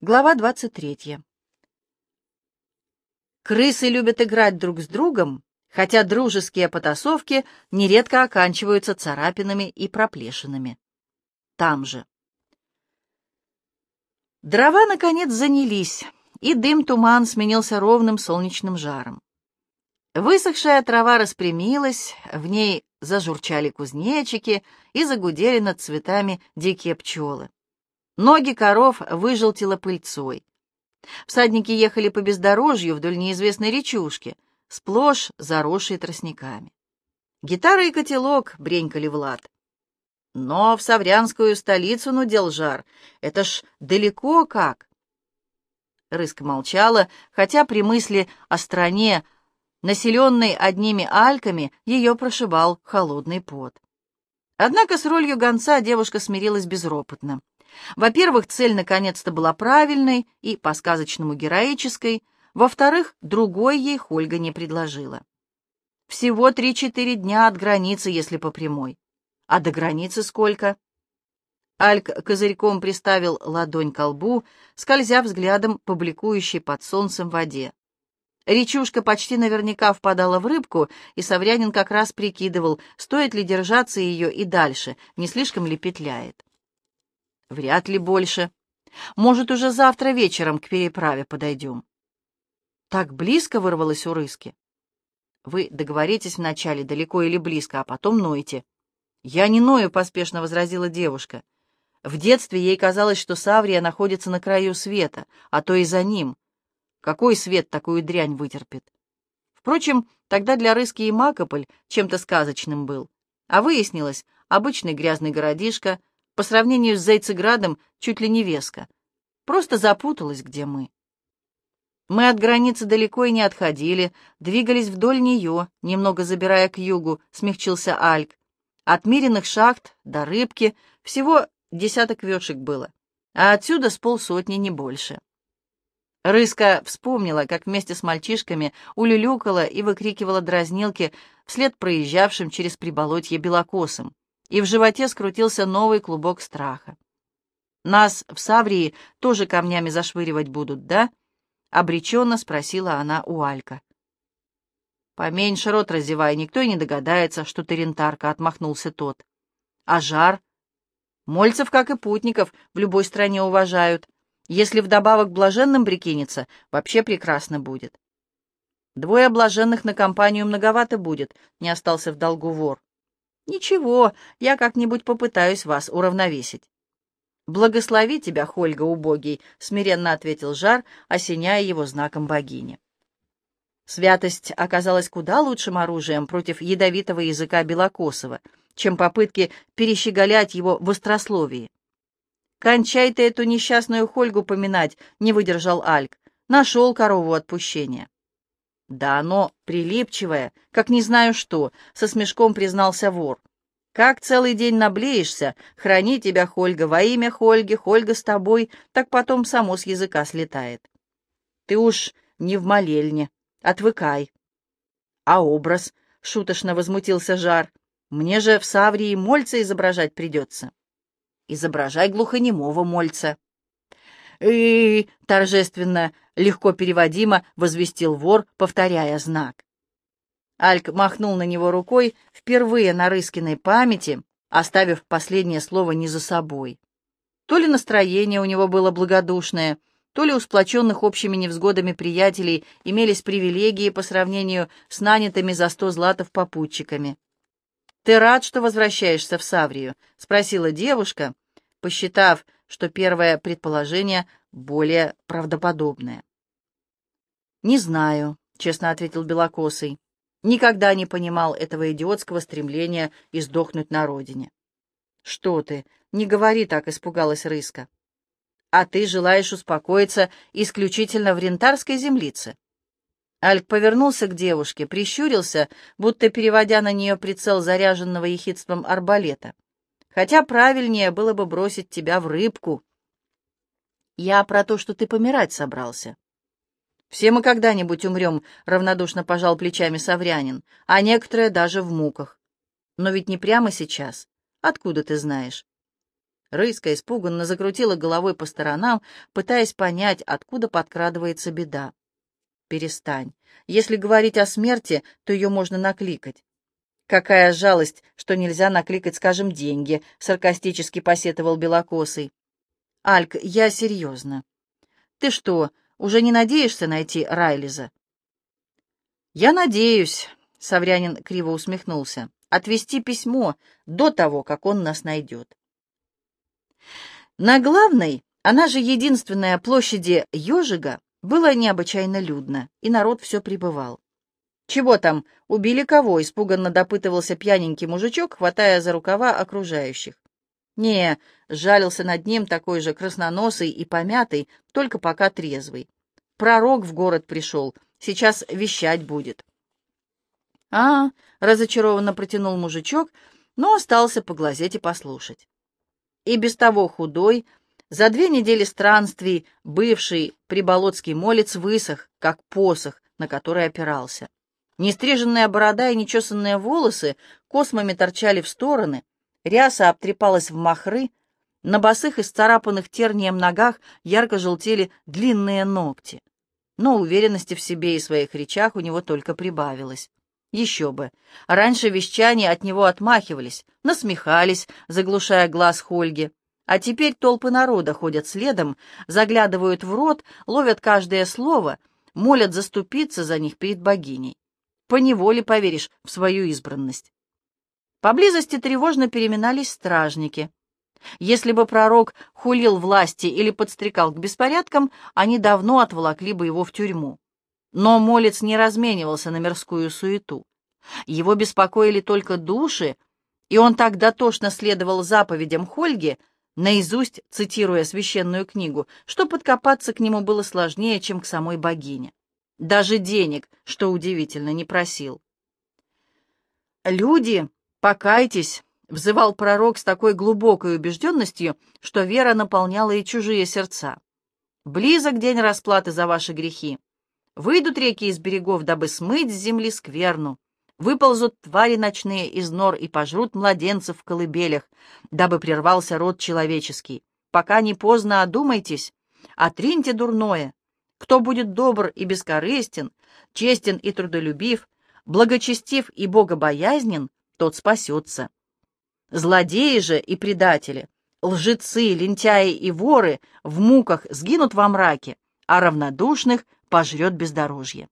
Глава 23. Крысы любят играть друг с другом, хотя дружеские потасовки нередко оканчиваются царапинами и проплешинами. Там же. Дрова, наконец, занялись, и дым-туман сменился ровным солнечным жаром. Высохшая трава распрямилась, в ней зажурчали кузнечики и загудели над цветами дикие пчелы. Ноги коров выжелтило пыльцой. Всадники ехали по бездорожью вдоль неизвестной речушки, сплошь заросшей тростниками. Гитара и котелок бренькали Влад. Но в Саврянскую столицу нудел жар. Это ж далеко как. Рыска молчала, хотя при мысли о стране, населенной одними альками, ее прошибал холодный пот. Однако с ролью гонца девушка смирилась безропотно. Во-первых, цель наконец-то была правильной и по-сказочному героической. Во-вторых, другой ей Хольга не предложила. Всего три-четыре дня от границы, если по прямой. А до границы сколько? Альк козырьком приставил ладонь к лбу, скользя взглядом по бликующей под солнцем воде. Речушка почти наверняка впадала в рыбку, и Саврянин как раз прикидывал, стоит ли держаться ее и дальше, не слишком ли петляет. Вряд ли больше. Может, уже завтра вечером к переправе подойдем. Так близко вырвалось у рыски. Вы договоритесь вначале, далеко или близко, а потом нойте. Я не ною, поспешно возразила девушка. В детстве ей казалось, что Саврия находится на краю света, а то и за ним. Какой свет такую дрянь вытерпит? Впрочем, тогда для Рыски и Макополь чем-то сказочным был. А выяснилось, обычный грязный городишко, по сравнению с Зайцеградом чуть ли не веска. Просто запуталась, где мы. Мы от границы далеко и не отходили, двигались вдоль нее, немного забирая к югу, смягчился Альк. От Мириных шахт до Рыбки всего десяток вешек было, а отсюда с полсотни, не больше. Рыска вспомнила, как вместе с мальчишками улюлюкала и выкрикивала дразнилки вслед проезжавшим через приболотье белокосым и в животе скрутился новый клубок страха. «Нас в Саврии тоже камнями зашвыривать будут, да?» — обреченно спросила она у Алька. «Поменьше рот разевай, никто и не догадается, что ты рентарка», — отмахнулся тот. «А жар?» «Мольцев, как и путников, в любой стране уважают. Если вдобавок блаженным прикинется, вообще прекрасно будет». «Двое блаженных на компанию многовато будет», — не остался в долгу вор. «Ничего, я как-нибудь попытаюсь вас уравновесить». «Благослови тебя, Хольга убогий», — смиренно ответил Жар, осеняя его знаком богини. Святость оказалась куда лучшим оружием против ядовитого языка Белокосова, чем попытки перещеголять его в острословии. «Кончай ты эту несчастную Хольгу поминать», — не выдержал Альк. «Нашел корову отпущения». «Да оно прилипчивое, как не знаю что», — со смешком признался вор. «Как целый день наблеешься, храни тебя Хольга во имя Хольги, Хольга с тобой, так потом само с языка слетает. Ты уж не в молельне, отвыкай». «А образ?» — шуточно возмутился Жар. «Мне же в Саврии мольца изображать придется». «Изображай глухонемого мольца» и торжественно, легко переводимо возвестил вор, повторяя знак. Альк махнул на него рукой впервые на Рыскиной памяти, оставив последнее слово не за собой. То ли настроение у него было благодушное, то ли у сплоченных общими невзгодами приятелей имелись привилегии по сравнению с нанятыми за сто златов попутчиками. «Ты рад, что возвращаешься в Саврию?» — спросила девушка, посчитав, что первое предположение более правдоподобное. «Не знаю», — честно ответил Белокосый. «Никогда не понимал этого идиотского стремления издохнуть на родине». «Что ты? Не говори так», — испугалась Рыска. «А ты желаешь успокоиться исключительно в рентарской землице?» Альк повернулся к девушке, прищурился, будто переводя на нее прицел заряженного ехидством арбалета хотя правильнее было бы бросить тебя в рыбку. Я про то, что ты помирать собрался. Все мы когда-нибудь умрем, — равнодушно пожал плечами Саврянин, а некоторые даже в муках. Но ведь не прямо сейчас. Откуда ты знаешь? Рыска испуганно закрутила головой по сторонам, пытаясь понять, откуда подкрадывается беда. «Перестань. Если говорить о смерти, то ее можно накликать». «Какая жалость, что нельзя накликать, скажем, деньги», — саркастически посетовал Белокосый. «Альк, я серьезно. Ты что, уже не надеешься найти Райлиза?» «Я надеюсь», — Саврянин криво усмехнулся, — «отвести письмо до того, как он нас найдет». На главной, она же единственная площади Ежига, было необычайно людно, и народ все прибывал. «Чего там, убили кого?» — испуганно допытывался пьяненький мужичок, хватая за рукава окружающих. «Не», — жалился над ним такой же красноносый и помятый, только пока трезвый. «Пророк в город пришел, сейчас вещать будет». «А, — разочарованно протянул мужичок, но остался поглазеть и послушать и без того худой, за две недели странствий бывший приболотский молец высох, как посох, на который опирался. Нестриженная борода и нечесанные волосы космами торчали в стороны, ряса обтрепалась в махры, на босых и сцарапанных тернием ногах ярко желтели длинные ногти. Но уверенности в себе и своих речах у него только прибавилось. Еще бы. Раньше вещане от него отмахивались, насмехались, заглушая глаз Хольги. А теперь толпы народа ходят следом, заглядывают в рот, ловят каждое слово, молят заступиться за них перед богиней. Поневоле поверишь в свою избранность. Поблизости тревожно переминались стражники. Если бы пророк хулил власти или подстрекал к беспорядкам, они давно отволокли бы его в тюрьму. Но молец не разменивался на мирскую суету. Его беспокоили только души, и он так дотошно следовал заповедям Хольги, наизусть цитируя священную книгу, что подкопаться к нему было сложнее, чем к самой богине. Даже денег, что удивительно, не просил. «Люди, покайтесь!» — взывал пророк с такой глубокой убежденностью, что вера наполняла и чужие сердца. «Близок день расплаты за ваши грехи. Выйдут реки из берегов, дабы смыть с земли скверну. Выползут твари ночные из нор и пожрут младенцев в колыбелях, дабы прервался род человеческий. Пока не поздно одумайтесь, отриньте дурное. Кто будет добр и бескорыстен, честен и трудолюбив, благочестив и богобоязнен, тот спасется. Злодеи же и предатели, лжецы, лентяи и воры в муках сгинут во мраке, а равнодушных — пожрет бездорожье.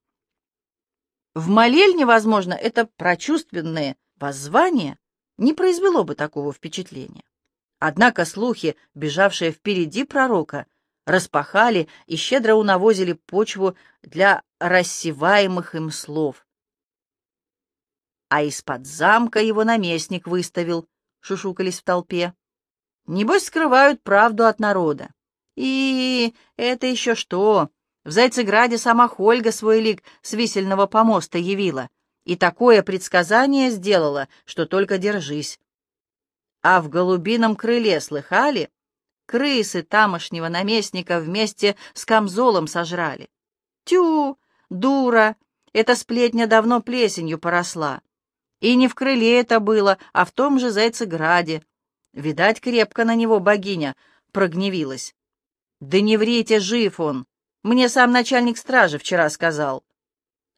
В молельне, возможно, это прочувственное воззвание не произвело бы такого впечатления. Однако слухи, бежавшие впереди пророка, распахали и щедро унавозили почву для рассеваемых им слов. А из-под замка его наместник выставил, шушукались в толпе. Небось, скрывают правду от народа. И это еще что? В Зайцеграде сама Хольга свой лик с висельного помоста явила, и такое предсказание сделала, что только держись. А в голубином крыле слыхали? Крысы тамошнего наместника вместе с камзолом сожрали. Тю, дура, эта сплетня давно плесенью поросла. И не в крыле это было, а в том же Зайцеграде. Видать, крепко на него богиня прогневилась. Да не врите, жив он. Мне сам начальник стражи вчера сказал.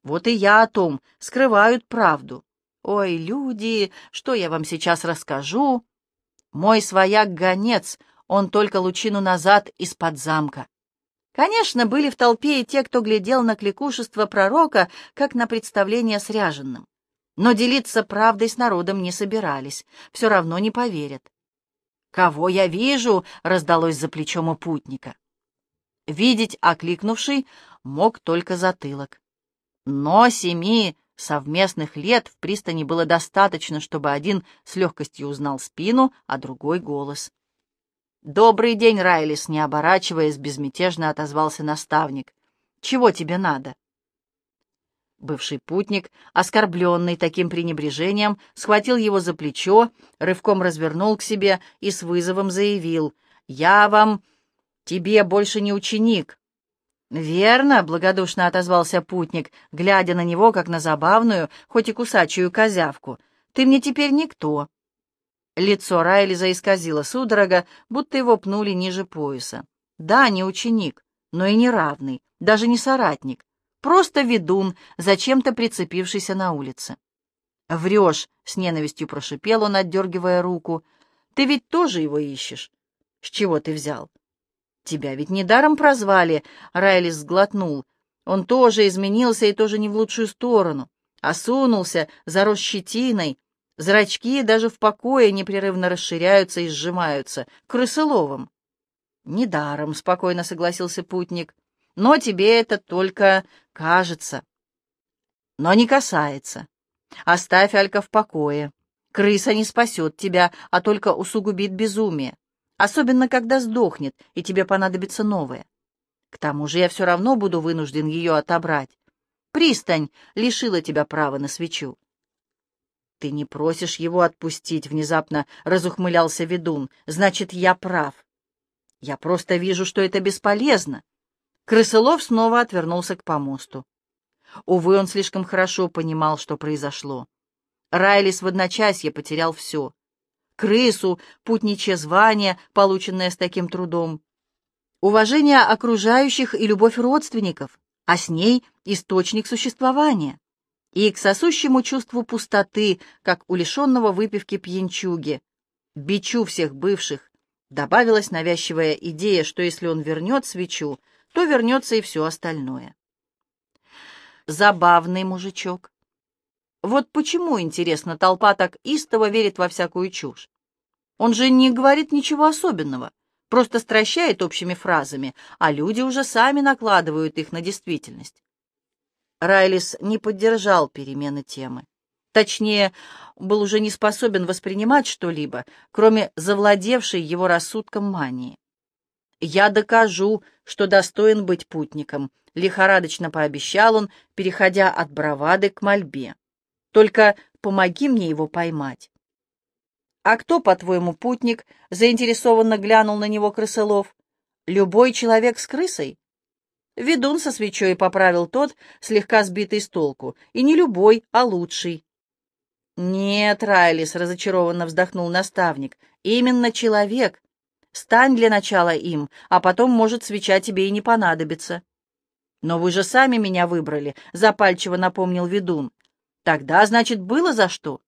Вот и я о том, скрывают правду. Ой, люди, что я вам сейчас расскажу? Мой свояк-гонец, он только лучину назад из-под замка. Конечно, были в толпе и те, кто глядел на кликушество пророка, как на представление с ряженным. Но делиться правдой с народом не собирались, все равно не поверят. «Кого я вижу?» — раздалось за плечом у путника. Видеть окликнувший мог только затылок. Но семи совместных лет в пристани было достаточно, чтобы один с легкостью узнал спину, а другой — голос. «Добрый день, Райлис!» — не оборачиваясь, безмятежно отозвался наставник. «Чего тебе надо?» Бывший путник, оскорбленный таким пренебрежением, схватил его за плечо, рывком развернул к себе и с вызовом заявил. «Я вам Тебе больше не ученик». «Верно», — благодушно отозвался путник, глядя на него, как на забавную, хоть и кусачую козявку. «Ты мне теперь никто». Лицо Райли заисказило судорога, будто его пнули ниже пояса. Да, не ученик, но и не равный, даже не соратник. Просто ведун, зачем-то прицепившийся на улице. «Врешь!» — с ненавистью прошипел он, отдергивая руку. «Ты ведь тоже его ищешь. С чего ты взял?» «Тебя ведь недаром прозвали», — Райли сглотнул. «Он тоже изменился и тоже не в лучшую сторону. Осунулся, зарос щетиной, Зрачки даже в покое непрерывно расширяются и сжимаются. Крысоловым. «Недаром», — спокойно согласился путник. «Но тебе это только кажется. Но не касается. Оставь Алька в покое. Крыса не спасет тебя, а только усугубит безумие. Особенно, когда сдохнет, и тебе понадобится новое. К тому же я все равно буду вынужден ее отобрать. Пристань лишила тебя права на свечу. «Ты не просишь его отпустить», — внезапно разухмылялся ведун. «Значит, я прав. Я просто вижу, что это бесполезно». Крысылов снова отвернулся к помосту. Увы, он слишком хорошо понимал, что произошло. Райлис в одночасье потерял все. Крысу, путничье звание, полученное с таким трудом. Уважение окружающих и любовь родственников, а с ней источник существования и к сосущему чувству пустоты, как у лишенного выпивки пьянчуги, бичу всех бывших, добавилась навязчивая идея, что если он вернет свечу, то вернется и все остальное. Забавный мужичок. Вот почему, интересно, толпа так истово верит во всякую чушь. Он же не говорит ничего особенного, просто стращает общими фразами, а люди уже сами накладывают их на действительность. Райлис не поддержал перемены темы. Точнее, был уже не способен воспринимать что-либо, кроме завладевшей его рассудком мании. «Я докажу, что достоин быть путником», — лихорадочно пообещал он, переходя от бравады к мольбе. «Только помоги мне его поймать». «А кто, по-твоему, путник?» — заинтересованно глянул на него крысолов. «Любой человек с крысой?» Ведун со свечой поправил тот, слегка сбитый с толку. И не любой, а лучший. «Нет, Райлис», — разочарованно вздохнул наставник, — «именно человек. Стань для начала им, а потом, может, свеча тебе и не понадобится». «Но вы же сами меня выбрали», — запальчиво напомнил ведун. «Тогда, значит, было за что?»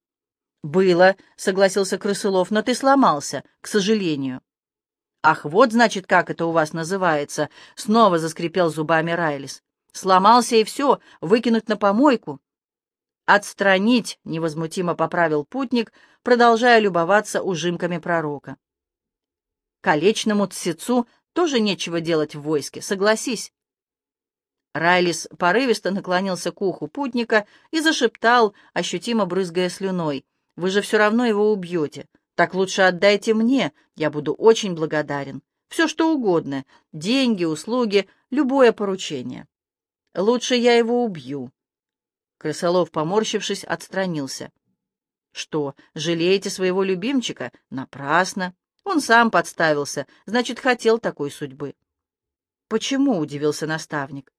«Было», — согласился Крысылов, — «но ты сломался, к сожалению». «Ах, вот, значит, как это у вас называется!» — снова заскрипел зубами Райлис. «Сломался и все, выкинуть на помойку». «Отстранить!» — невозмутимо поправил путник, продолжая любоваться ужимками пророка. «Колечному тсецу тоже нечего делать в войске, согласись». Райлис порывисто наклонился к уху путника и зашептал, ощутимо брызгая слюной. «Вы же все равно его убьете. Так лучше отдайте мне, я буду очень благодарен. Все, что угодно, деньги, услуги, любое поручение. Лучше я его убью. Крысолов, поморщившись, отстранился. Что, жалеете своего любимчика? Напрасно. Он сам подставился, значит, хотел такой судьбы. Почему? — удивился наставник.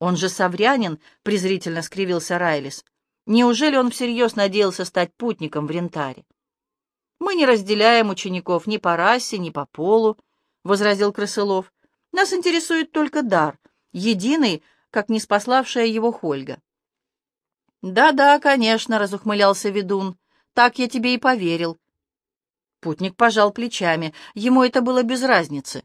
Он же саврянин, — презрительно скривился Райлис. Неужели он всерьез надеялся стать путником в рентаре? «Мы не разделяем учеников ни по расе, ни по полу», — возразил Крысылов. «Нас интересует только дар, единый, как не спаславшая его Хольга». «Да-да, конечно», — разухмылялся ведун. «Так я тебе и поверил». Путник пожал плечами. Ему это было без разницы.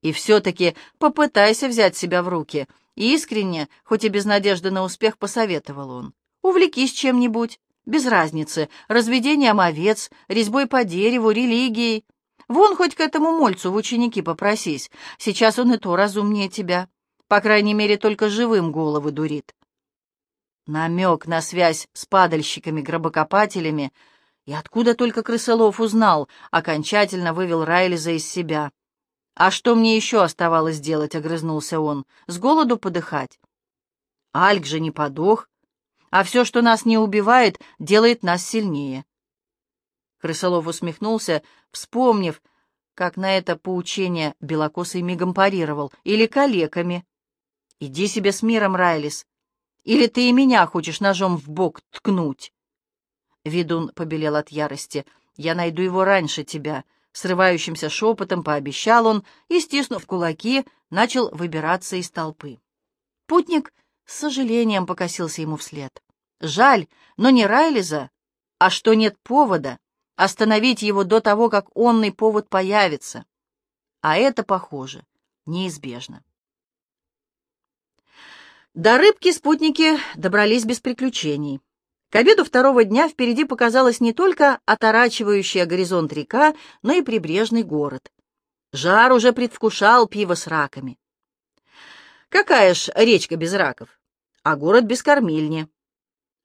«И все-таки попытайся взять себя в руки», — искренне, хоть и без надежды на успех, посоветовал он. «Увлекись чем-нибудь. Без разницы, разведением овец, резьбой по дереву, религией. Вон хоть к этому мольцу в ученики попросись. Сейчас он и то разумнее тебя. По крайней мере, только живым головы дурит. Намек на связь с падальщиками-гробокопателями и откуда только Крысолов узнал, окончательно вывел Райлиза из себя. «А что мне еще оставалось делать?» — огрызнулся он. «С голоду подыхать?» Альк же не подох, а все, что нас не убивает, делает нас сильнее. Крысолов усмехнулся, вспомнив, как на это поучение белокосый мигом парировал, или калеками. «Иди себе с миром, Райлис, или ты и меня хочешь ножом в бок ткнуть?» Ведун побелел от ярости. Я найду его раньше тебя», — срывающимся шепотом пообещал он и, стиснув кулаки, начал выбираться из толпы. Путник с сожалением покосился ему вслед. Жаль, но не Райлиза, а что нет повода остановить его до того, как онный повод появится. А это, похоже, неизбежно. До рыбки спутники добрались без приключений. К обеду второго дня впереди показалась не только оторачивающая горизонт река, но и прибрежный город. Жар уже предвкушал пиво с раками. Какая ж речка без раков, а город без кормильни.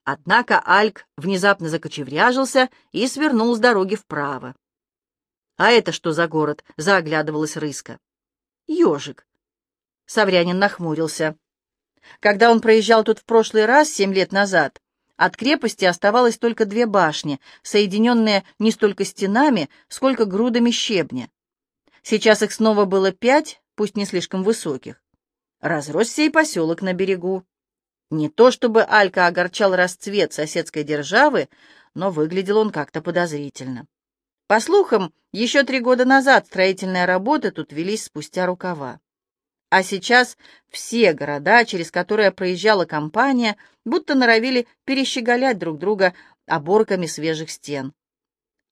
Однако Альк внезапно закочевряжился и свернул с дороги вправо. «А это что за город?» — заоглядывалась рыска. «Ежик». Саврянин нахмурился. Когда он проезжал тут в прошлый раз, семь лет назад, от крепости оставалось только две башни, соединенные не столько стенами, сколько грудами щебня. Сейчас их снова было пять, пусть не слишком высоких. Разросся и поселок на берегу. Не то чтобы Алька огорчал расцвет соседской державы, но выглядел он как-то подозрительно. По слухам, еще три года назад строительные работы тут велись спустя рукава. А сейчас все города, через которые проезжала компания, будто норовили перещеголять друг друга оборками свежих стен.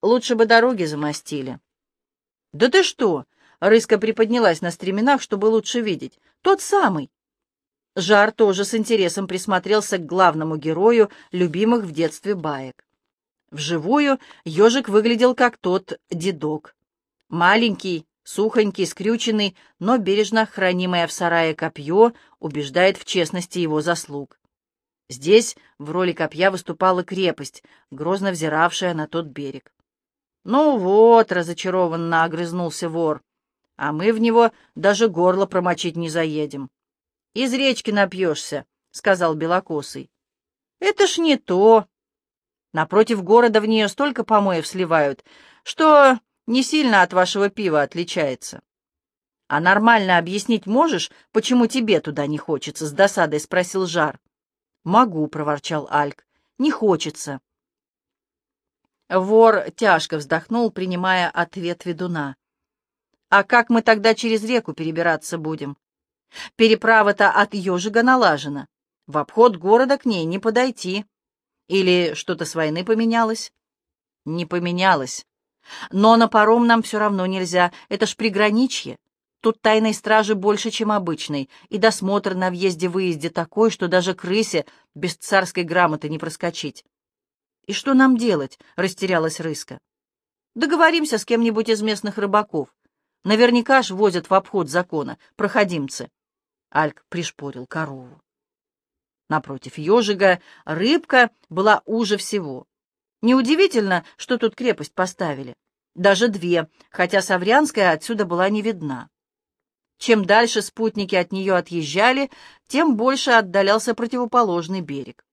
Лучше бы дороги замостили. «Да ты что?» — Рыска приподнялась на стременах, чтобы лучше видеть. «Тот самый!» Жар тоже с интересом присмотрелся к главному герою любимых в детстве баек. Вживую ежик выглядел как тот дедок. Маленький, Сухонький, скрюченный, но бережно хранимое в сарае копье убеждает в честности его заслуг. Здесь в роли копья выступала крепость, грозно взиравшая на тот берег. «Ну вот», — разочарованно огрызнулся вор, — «а мы в него даже горло промочить не заедем». «Из речки напьешься», — сказал Белокосый. «Это ж не то. Напротив города в нее столько помоев сливают, что не сильно от вашего пива отличается. А нормально объяснить можешь, почему тебе туда не хочется? С досадой спросил Жар. Могу, проворчал Альк. Не хочется. Вор тяжко вздохнул, принимая ответ ведуна. А как мы тогда через реку перебираться будем? Переправа-то от ежика налажена. В обход города к ней не подойти. Или что-то с войны поменялось? Не поменялось. Но на паром нам все равно нельзя, это ж приграничье. Тут тайной стражи больше, чем обычной, и досмотр на въезде-выезде такой, что даже крысе без царской грамоты не проскочить. «И что нам делать?» — растерялась Рыска. «Договоримся с кем-нибудь из местных рыбаков. Наверняка ж возят в обход закона, проходимцы». Альк пришпорил корову. Напротив ежига рыбка была уже всего. Неудивительно, что тут крепость поставили. Даже две, хотя Саврянская отсюда была не видна. Чем дальше спутники от нее отъезжали, тем больше отдалялся противоположный берег.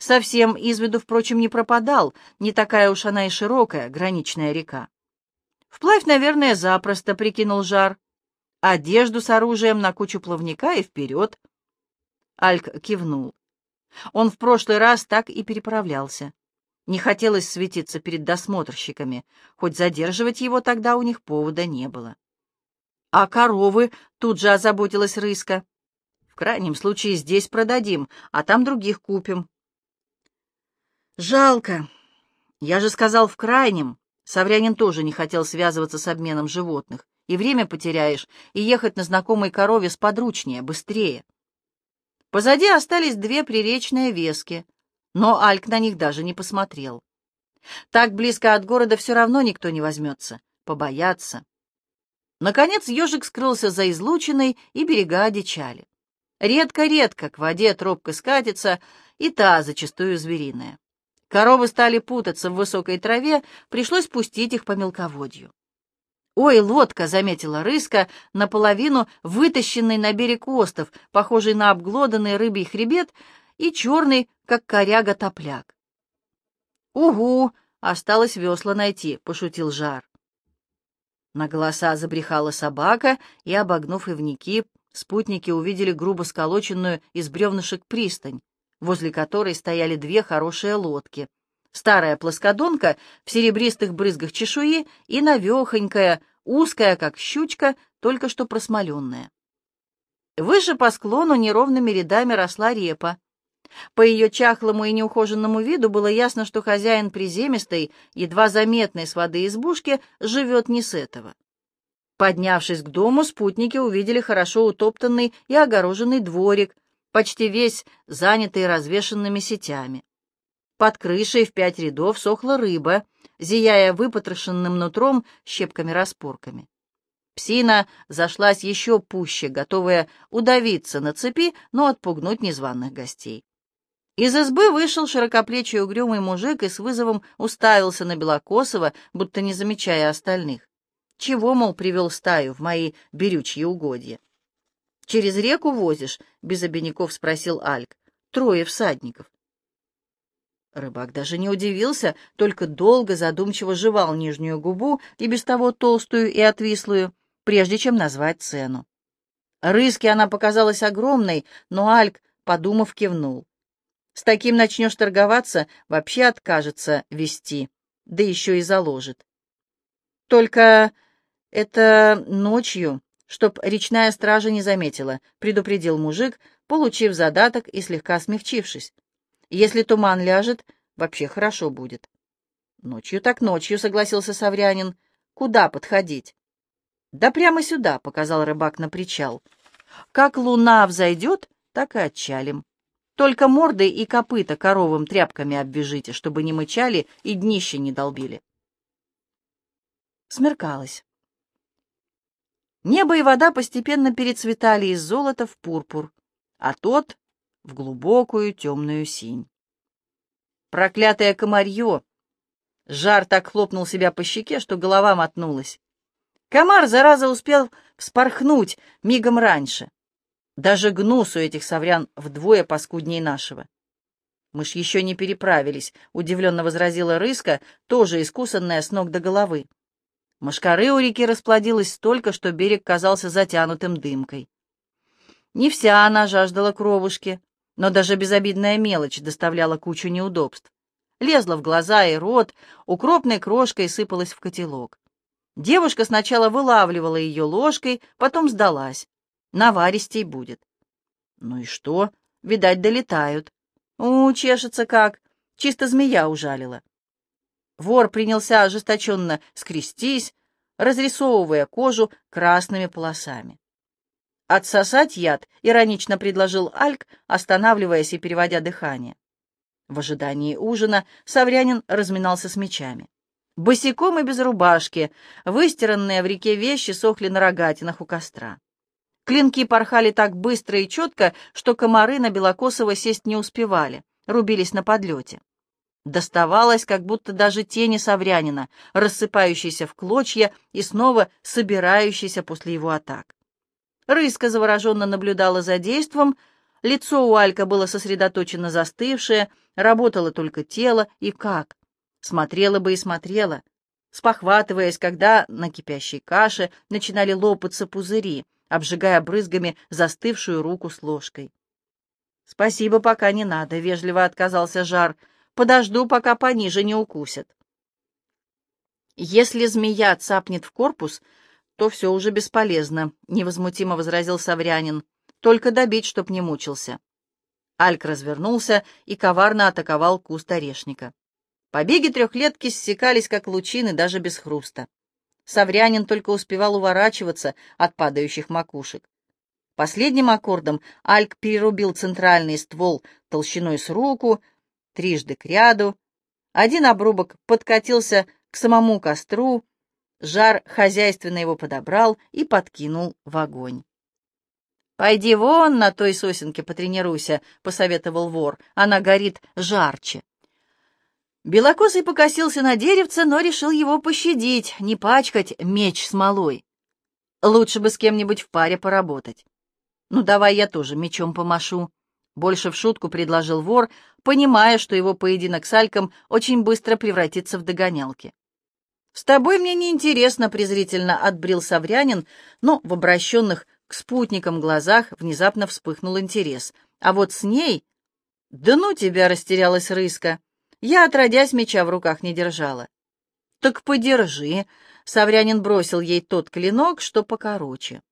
Совсем из виду, впрочем, не пропадал, не такая уж она и широкая, граничная река. Вплавь, наверное, запросто, прикинул Жар. Одежду с оружием на кучу плавника и вперед. Альк кивнул. Он в прошлый раз так и переправлялся. Не хотелось светиться перед досмотрщиками, хоть задерживать его тогда у них повода не было. А коровы тут же озаботилась Рыска. В крайнем случае здесь продадим, а там других купим. Жалко. Я же сказал в крайнем. Саврянин тоже не хотел связываться с обменом животных. И время потеряешь, и ехать на знакомой корове сподручнее, быстрее. Позади остались две приречные вески — но Альк на них даже не посмотрел. Так близко от города все равно никто не возьмется, побояться. Наконец ежик скрылся за излучиной, и берега одичали. Редко-редко к воде тропка скатится, и та зачастую звериная. Коровы стали путаться в высокой траве, пришлось пустить их по мелководью. «Ой, лодка!» — заметила рыска, наполовину вытащенный на берег остов, похожий на обглоданный рыбий хребет, и черный, как коряга топляк. «Угу, осталось весла найти», — пошутил Жар. На голоса забрехала собака, и, обогнув ивники, спутники увидели грубо сколоченную из бревнышек пристань, возле которой стояли две хорошие лодки, Старая плоскодонка в серебристых брызгах чешуи и навехонькая, узкая, как щучка, только что просмоленная. Выше по склону неровными рядами росла репа. По ее чахлому и неухоженному виду было ясно, что хозяин приземистой, едва заметной с воды избушки, живет не с этого. Поднявшись к дому, спутники увидели хорошо утоптанный и огороженный дворик, почти весь занятый развешенными сетями. Под крышей в пять рядов сохла рыба, зияя выпотрошенным нутром щепками-распорками. Псина зашлась еще пуще, готовая удавиться на цепи, но отпугнуть незваных гостей. Из избы вышел широкоплечий угрюмый мужик и с вызовом уставился на Белокосова, будто не замечая остальных. Чего, мол, привел стаю в мои берючьи угодья? «Через реку возишь?» — без обиняков спросил Альк. «Трое всадников». Рыбак даже не удивился, только долго задумчиво жевал нижнюю губу, и без того толстую и отвислую, прежде чем назвать цену. Рыске она показалась огромной, но Альк, подумав, кивнул. С таким начнешь торговаться, вообще откажется вести, да еще и заложит. Только это ночью, чтоб речная стража не заметила, предупредил мужик, получив задаток и слегка смягчившись. Если туман ляжет, вообще хорошо будет. Ночью так ночью, согласился Саврянин. Куда подходить? Да прямо сюда, показал рыбак на причал. Как луна взойдет, так и отчалим. Только морды и копыта коровым тряпками обвяжите, чтобы не мычали и днище не долбили. Смеркалось. Небо и вода постепенно перецветали из золота в пурпур, а тот в глубокую темную синь. Проклятое комарье! Жар так хлопнул себя по щеке, что голова мотнулась. Комар, зараза, успел вспорхнуть мигом раньше. Даже гнус у этих соврян вдвое паскудней нашего. Мы ж еще не переправились, — удивленно возразила рыска, тоже искусанная с ног до головы. Машкары у реки расплодилось столько, что берег казался затянутым дымкой. Не вся она жаждала кровушки, но даже безобидная мелочь доставляла кучу неудобств. Лезла в глаза и рот, укропной крошкой сыпалась в котелок. Девушка сначала вылавливала ее ложкой, потом сдалась. Наваристей будет. Ну и что? Видать, долетают. У, чешется как. Чисто змея ужалила. Вор принялся ожесточенно скрестись, разрисовывая кожу красными полосами. «Отсосать яд», — иронично предложил Альк, останавливаясь и переводя дыхание. В ожидании ужина Саврянин разминался с мечами. Босиком и без рубашки, выстиранные в реке вещи сохли на рогатинах у костра. Клинки порхали так быстро и четко, что комары на Белокосова сесть не успевали, рубились на подлете. Доставалось, как будто даже тени Саврянина, рассыпающейся в клочья и снова собирающейся после его атак. Рыска завороженно наблюдала за действом, лицо у Алька было сосредоточено застывшее, работало только тело, и как? Смотрела бы и смотрела, спохватываясь, когда на кипящей каше начинали лопаться пузыри, обжигая брызгами застывшую руку с ложкой. «Спасибо, пока не надо», — вежливо отказался Жар. «Подожду, пока пониже не укусят». Если змея цапнет в корпус, то все уже бесполезно», — невозмутимо возразил Саврянин. «Только добить, чтоб не мучился». Альк развернулся и коварно атаковал куст орешника. Побеги трехлетки ссекались, как лучины, даже без хруста. Саврянин только успевал уворачиваться от падающих макушек. Последним аккордом Альк перерубил центральный ствол толщиной с руку, трижды к ряду. Один обрубок подкатился к самому костру, Жар хозяйственно его подобрал и подкинул в огонь. «Пойди вон на той сосенке потренируйся», — посоветовал вор. «Она горит жарче». Белокосый покосился на деревце, но решил его пощадить, не пачкать меч смолой. Лучше бы с кем-нибудь в паре поработать. «Ну, давай я тоже мечом помашу», — больше в шутку предложил вор, понимая, что его поединок с Альком очень быстро превратится в догонялки. «С тобой мне неинтересно», — презрительно отбрил Саврянин, но в обращенных к спутникам глазах внезапно вспыхнул интерес. «А вот с ней...» «Да ну тебя!» — растерялась Рыска. Я, отродясь, меча в руках не держала. «Так подержи», — Саврянин бросил ей тот клинок, что покороче.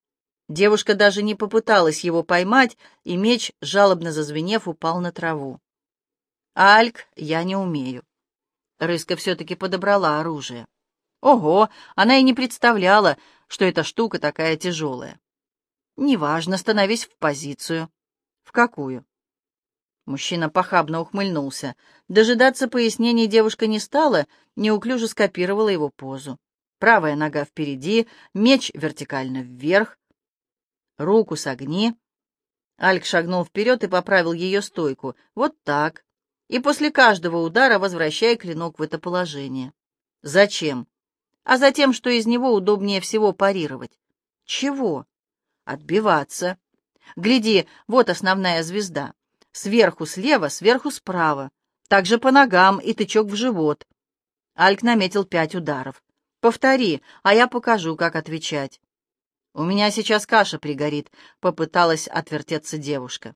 Девушка даже не попыталась его поймать, и меч, жалобно зазвенев, упал на траву. «Альк, я не умею». Рыска все-таки подобрала оружие. Ого, она и не представляла, что эта штука такая тяжелая. «Неважно, становись в позицию». «В какую?» Мужчина похабно ухмыльнулся. Дожидаться пояснений девушка не стала, неуклюже скопировала его позу. Правая нога впереди, меч вертикально вверх. Руку согни. Альк шагнул вперед и поправил ее стойку. Вот так. И после каждого удара возвращая клинок в это положение. Зачем? А затем, что из него удобнее всего парировать. Чего? Отбиваться. Гляди, вот основная звезда. Сверху слева, сверху справа. Также по ногам и тычок в живот. Альк наметил пять ударов. «Повтори, а я покажу, как отвечать». «У меня сейчас каша пригорит», — попыталась отвертеться девушка.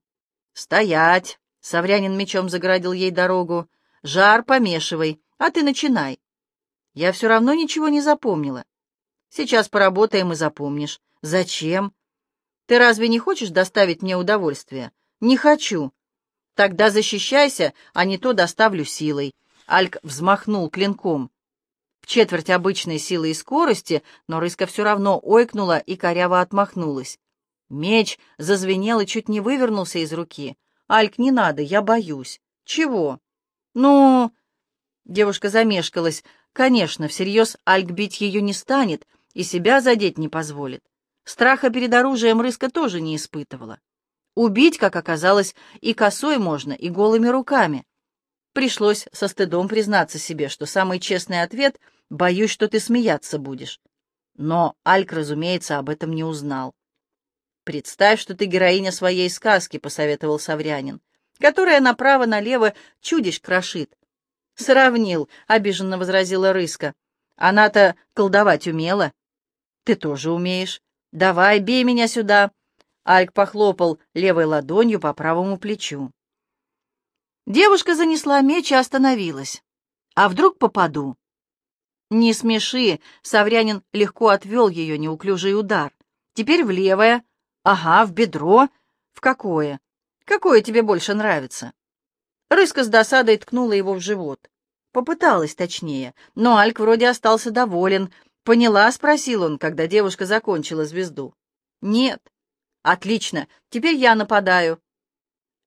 «Стоять!» — Саврянин мечом заградил ей дорогу. «Жар помешивай, а ты начинай». «Я все равно ничего не запомнила». «Сейчас поработаем и запомнишь». «Зачем?» «Ты разве не хочешь доставить мне удовольствие?» «Не хочу. Тогда защищайся, а не то доставлю силой. Альк взмахнул клинком. В четверть обычной силы и скорости, но рыска все равно ойкнула и коряво отмахнулась. Меч зазвенел и чуть не вывернулся из руки. «Альк, не надо, я боюсь». «Чего?» «Ну...» Девушка замешкалась. Конечно, всерьез Альк бить ее не станет и себя задеть не позволит. Страха перед оружием рыска тоже не испытывала. Убить, как оказалось, и косой можно, и голыми руками. Пришлось со стыдом признаться себе, что самый честный ответ — «боюсь, что ты смеяться будешь». Но Альк, разумеется, об этом не узнал. «Представь, что ты героиня своей сказки», — посоветовал Саврянин, «которая направо-налево чудищ крошит». «Сравнил», — обиженно возразила Рыска. «Она-то колдовать умела». «Ты тоже умеешь. Давай, бей меня сюда. Альк похлопал левой ладонью по правому плечу. Девушка занесла меч и остановилась. «А вдруг попаду?» «Не смеши!» — Саврянин легко отвел ее неуклюжий удар. «Теперь в левое. Ага, в бедро. В какое? Какое тебе больше нравится?» Рыска с досадой ткнула его в живот. Попыталась точнее, но Альк вроде остался доволен. «Поняла?» — спросил он, когда девушка закончила звезду. «Нет, «Отлично, теперь я нападаю».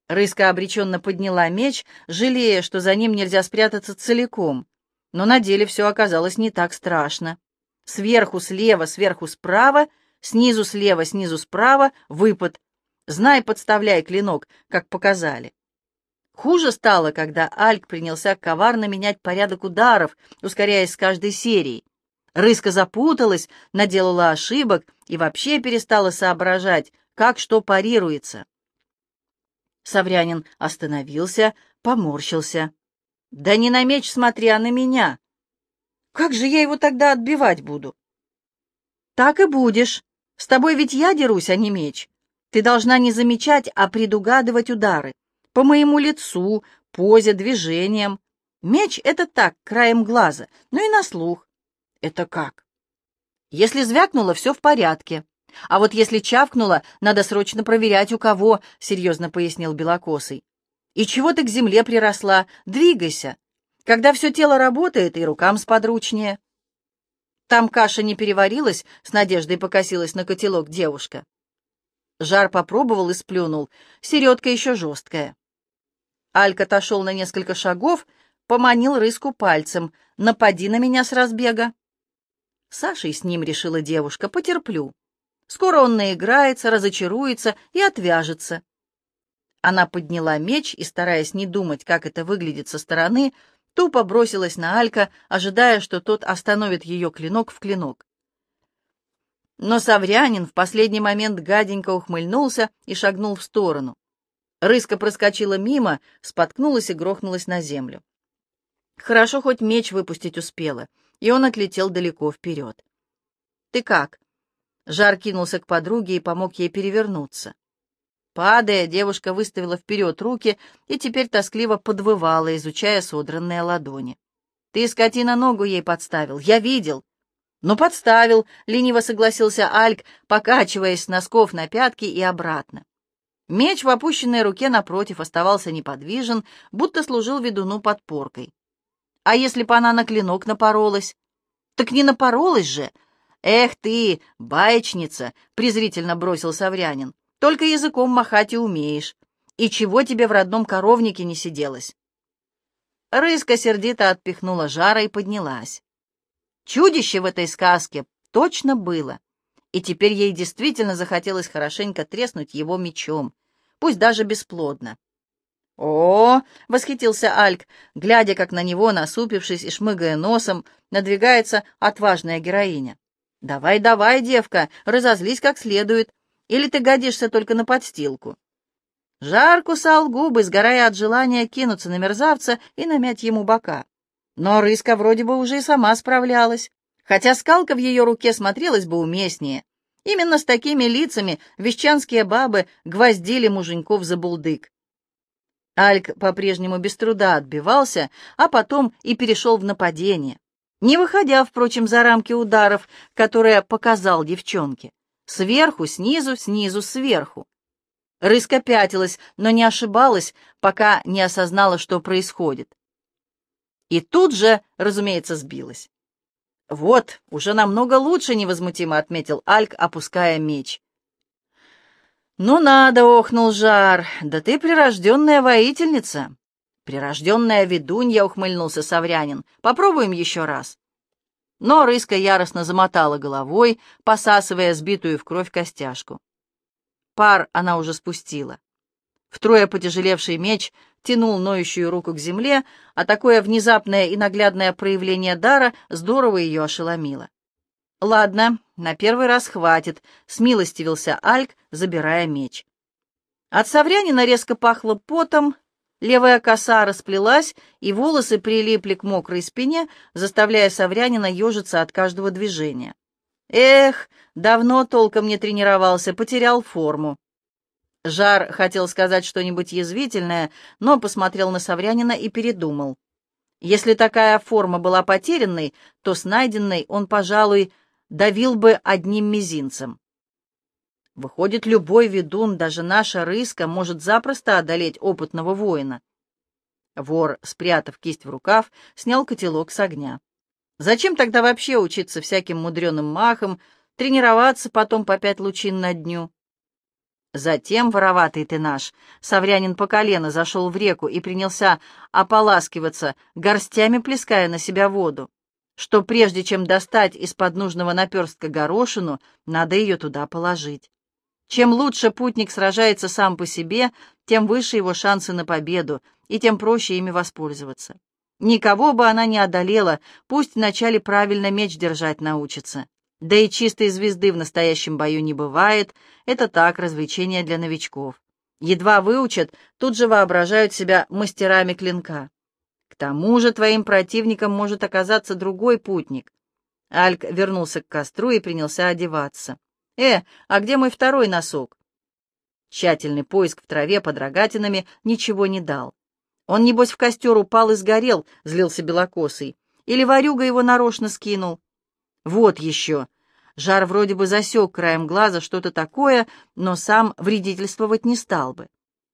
Рыска обреченно подняла меч, жалея, что за ним нельзя спрятаться целиком. Но на деле все оказалось не так страшно. Сверху слева, сверху справа, снизу слева, снизу справа — выпад. Знай, подставляй клинок, как показали. Хуже стало, когда Альк принялся коварно менять порядок ударов, ускоряясь с каждой серией. Рыска запуталась, наделала ошибок и вообще перестала соображать, как что парируется. Саврянин остановился, поморщился. «Да не на меч смотри, а на меня! Как же я его тогда отбивать буду?» «Так и будешь. С тобой ведь я дерусь, а не меч. Ты должна не замечать, а предугадывать удары. По моему лицу, позе, движениям. Меч — это так, краем глаза, ну и на слух. Это как? Если звякнуло, все в порядке. А вот если чавкнуло, надо срочно проверять, у кого, — серьезно пояснил Белокосый. И чего ты к земле приросла? Двигайся. Когда все тело работает, и рукам сподручнее. Там каша не переварилась, — с надеждой покосилась на котелок девушка. Жар попробовал и сплюнул. Середка еще жесткая. Алька отошел на несколько шагов, поманил рыску пальцем. «Напади на меня с разбега». Сашей с ним, решила девушка, потерплю. Скоро он наиграется, разочаруется и отвяжется. Она подняла меч и, стараясь не думать, как это выглядит со стороны, тупо бросилась на Алька, ожидая, что тот остановит ее клинок в клинок. Но Саврянин в последний момент гаденько ухмыльнулся и шагнул в сторону. Рыска проскочила мимо, споткнулась и грохнулась на землю. Хорошо, хоть меч выпустить успела, и он отлетел далеко вперед. «Ты как?» Жар кинулся к подруге и помог ей перевернуться. Падая, девушка выставила вперед руки и теперь тоскливо подвывала, изучая содранные ладони. «Ты, скотина, ногу ей подставил. Я видел». «Ну, подставил», — лениво согласился Альк, покачиваясь с носков на пятки и обратно. Меч в опущенной руке напротив оставался неподвижен, будто служил ведуну подпоркой. А если бы она на клинок напоролась? Так не напоролась же! Эх ты, баечница! — презрительно бросил Саврянин. Только языком махать и умеешь. И чего тебе в родном коровнике не сиделось? Рыска сердито отпихнула жара и поднялась. Чудище в этой сказке точно было, и теперь ей действительно захотелось хорошенько треснуть его мечом пусть даже бесплодно. «О!» — восхитился Альк, глядя, как на него, насупившись и шмыгая носом, надвигается отважная героиня. «Давай, давай, девка, разозлись как следует, или ты годишься только на подстилку». Жар кусал губы, сгорая от желания кинуться на мерзавца и намять ему бока. Но рыска вроде бы уже и сама справлялась, хотя скалка в ее руке смотрелась бы уместнее. Именно с такими лицами вещанские бабы гвоздили муженьков за булдык. Альк по-прежнему без труда отбивался, а потом и перешел в нападение, не выходя, впрочем, за рамки ударов, которые показал девчонке. Сверху, снизу, снизу, сверху. Рыска пятилась, но не ошибалась, пока не осознала, что происходит. И тут же, разумеется, сбилась. «Вот, уже намного лучше», — невозмутимо отметил Альк, опуская меч. «Ну надо», — охнул Жар, — «да ты прирожденная воительница». «Прирожденная ведунья», — ухмыльнулся Саврянин. «Попробуем еще раз». Но рыска яростно замотала головой, посасывая сбитую в кровь костяшку. Пар она уже спустила. Втрое потяжелевший меч тянул ноющую руку к земле, а такое внезапное и наглядное проявление дара здорово ее ошеломило. «Ладно, на первый раз хватит», — смилостивился Альк, забирая меч. От Саврянина резко пахло потом, левая коса расплелась, и волосы прилипли к мокрой спине, заставляя Саврянина ежиться от каждого движения. «Эх, давно толком не тренировался, потерял форму». Жар хотел сказать что-нибудь язвительное, но посмотрел на Саврянина и передумал. Если такая форма была потерянной, то с найденной он, пожалуй, давил бы одним мизинцем. Выходит, любой ведун, даже наша рыска, может запросто одолеть опытного воина. Вор, спрятав кисть в рукав, снял котелок с огня. Зачем тогда вообще учиться всяким мудреным махом, тренироваться потом по пять лучин на дню? Затем, вороватый ты наш, Саврянин по колено зашел в реку и принялся ополаскиваться, горстями плеская на себя воду, что прежде чем достать из-под нужного наперстка горошину, надо ее туда положить. Чем лучше путник сражается сам по себе, тем выше его шансы на победу, и тем проще ими воспользоваться. Никого бы она не одолела, пусть вначале правильно меч держать научится. Да и чистой звезды в настоящем бою не бывает, это так, развлечение для новичков. Едва выучат, тут же воображают себя мастерами клинка. К тому же твоим противником может оказаться другой путник. Альк вернулся к костру и принялся одеваться. «Э, а где мой второй носок?» Тщательный поиск в траве под рогатинами ничего не дал. Он, небось, в костер упал и сгорел, злился белокосый. Или ворюга его нарочно скинул. Вот еще. Жар вроде бы засек краем глаза что-то такое, но сам вредительствовать не стал бы.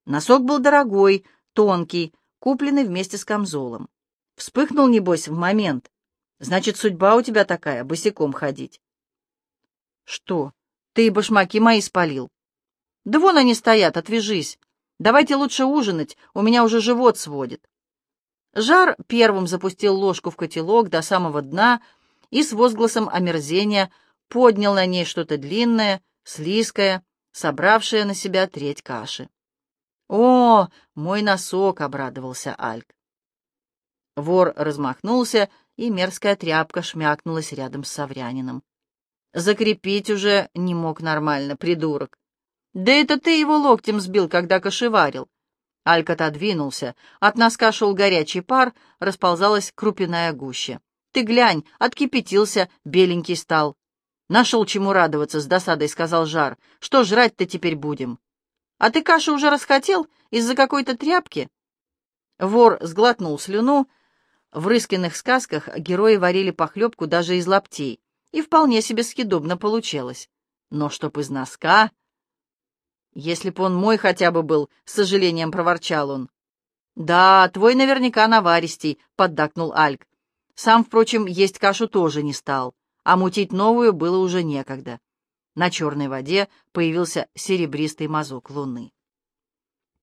Носок был дорогой, тонкий, купленный вместе с камзолом. Вспыхнул, небось, в момент. Значит, судьба у тебя такая, босиком ходить. Что, ты и башмаки мои спалил? Да вон они стоят, отвяжись. Давайте лучше ужинать, у меня уже живот сводит. Жар первым запустил ложку в котелок до самого дна и с возгласом омерзения поднял на ней что-то длинное, слизкое, собравшее на себя треть каши. «О, мой носок!» — обрадовался Альк. Вор размахнулся, и мерзкая тряпка шмякнулась рядом с Саврянином. Закрепить уже не мог нормально, придурок. Да это ты его локтем сбил, когда кошеварил. Альк отодвинулся. От носка шел горячий пар, расползалась крупяная гуща. Ты глянь, откипятился, беленький стал. Нашел чему радоваться, с досадой сказал Жар. Что жрать-то теперь будем? А ты кашу уже расхотел из-за какой-то тряпки?» Вор сглотнул слюну. В рыскиных сказках герои варили похлебку даже из лаптей, и вполне себе съедобно получалось. Но чтоб из носка... «Если б он мой хотя бы был», — с сожалением проворчал он. «Да, твой наверняка наваристей», — поддакнул Альк. Сам, впрочем, есть кашу тоже не стал, а мутить новую было уже некогда. На черной воде появился серебристый мазок луны.